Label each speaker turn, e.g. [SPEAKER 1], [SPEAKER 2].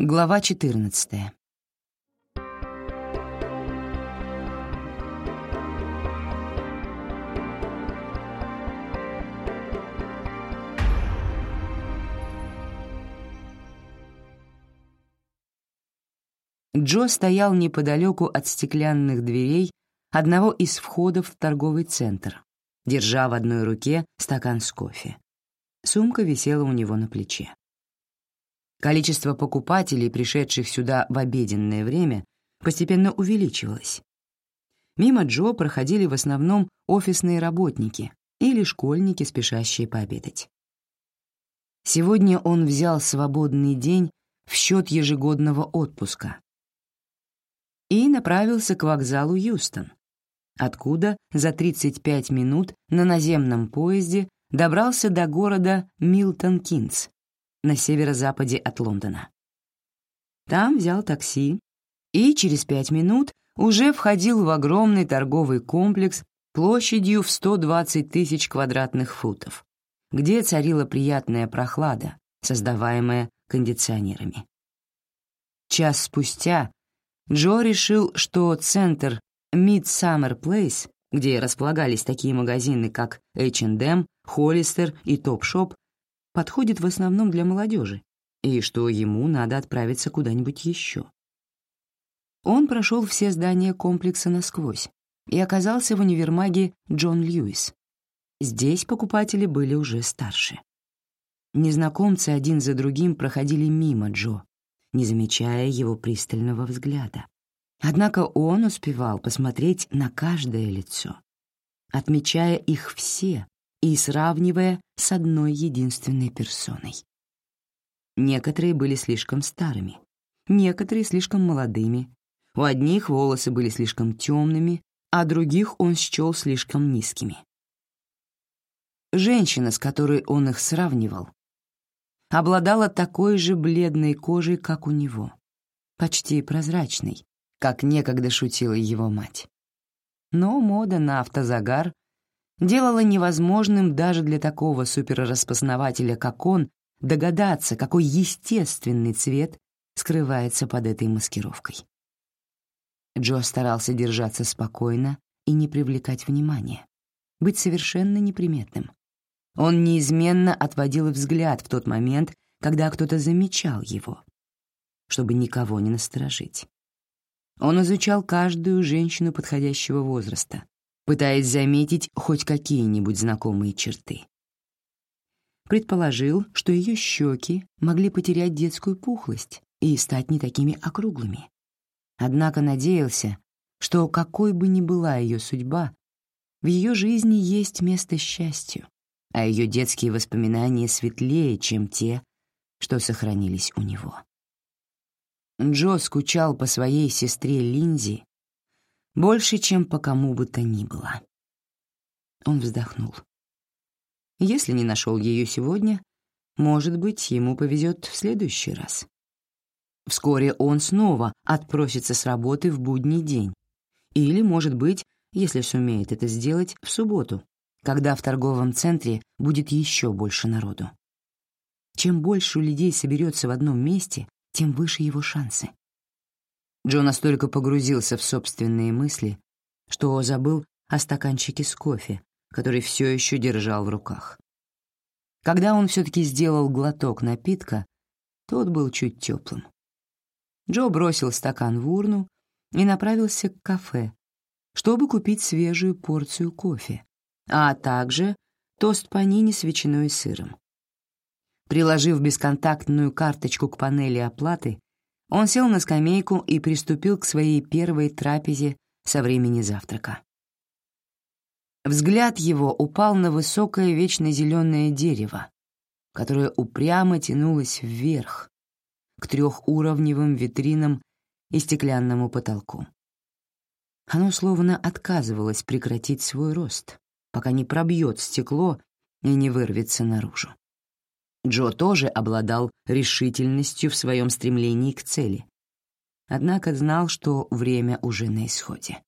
[SPEAKER 1] Глава 14. Джо стоял неподалеку от стеклянных дверей одного из входов в торговый центр, держа в одной руке стакан с кофе. Сумка висела у него на плече. Количество покупателей, пришедших сюда в обеденное время, постепенно увеличивалось. Мимо Джо проходили в основном офисные работники или школьники, спешащие пообедать. Сегодня он взял свободный день в счет ежегодного отпуска и направился к вокзалу Юстон, откуда за 35 минут на наземном поезде добрался до города Милтон-Кинс на северо-западе от Лондона. Там взял такси и через пять минут уже входил в огромный торговый комплекс площадью в 120 тысяч квадратных футов, где царила приятная прохлада, создаваемая кондиционерами. Час спустя Джо решил, что центр Midsummer Place, где располагались такие магазины, как H&M, Hollister и Topshop, подходит в основном для молодежи, и что ему надо отправиться куда-нибудь еще. Он прошел все здания комплекса насквозь и оказался в универмаге Джон Льюис. Здесь покупатели были уже старше. Незнакомцы один за другим проходили мимо Джо, не замечая его пристального взгляда. Однако он успевал посмотреть на каждое лицо, отмечая их все и сравнивая с одной единственной персоной. Некоторые были слишком старыми, некоторые слишком молодыми, у одних волосы были слишком темными, а других он счел слишком низкими. Женщина, с которой он их сравнивал, обладала такой же бледной кожей, как у него, почти прозрачной, как некогда шутила его мать. Но мода на автозагар делала невозможным даже для такого суперраспознавателя, как он, догадаться, какой естественный цвет скрывается под этой маскировкой. Джо старался держаться спокойно и не привлекать внимания, быть совершенно неприметным, он неизменно отводил взгляд в тот момент, когда кто-то замечал его, чтобы никого не насторожить. Он изучал каждую женщину подходящего возраста, пытаясь заметить хоть какие-нибудь знакомые черты. Предположил, что ее щеки могли потерять детскую пухлость и стать не такими округлыми. Однако надеялся, что какой бы ни была ее судьба, в ее жизни есть место счастью, а ее детские воспоминания светлее, чем те, что сохранились у него. Джо скучал по своей сестре Линзи больше, чем по кому бы то ни было. Он вздохнул. Если не нашел ее сегодня, может быть, ему повезет в следующий раз. Вскоре он снова отпросится с работы в будний день. Или, может быть, если сумеет это сделать, в субботу, когда в торговом центре будет еще больше народу. Чем больше людей соберется в одном месте, тем выше его шансы. Джо настолько погрузился в собственные мысли, что забыл о стаканчике с кофе, который все еще держал в руках. Когда он все-таки сделал глоток напитка, тот был чуть теплым. Джо бросил стакан в урну и направился к кафе, чтобы купить свежую порцию кофе, а также тост панини с ветчиной и сыром. Приложив бесконтактную карточку к панели оплаты, он сел на скамейку и приступил к своей первой трапезе со времени завтрака. Взгляд его упал на высокое вечно зеленое дерево, которое упрямо тянулось вверх, к трехуровневым витринам и стеклянному потолку. Оно словно отказывалось прекратить свой рост пока не пробьет стекло и не вырвется наружу. Джо тоже обладал решительностью в своем стремлении к цели, однако знал, что время уже на исходе.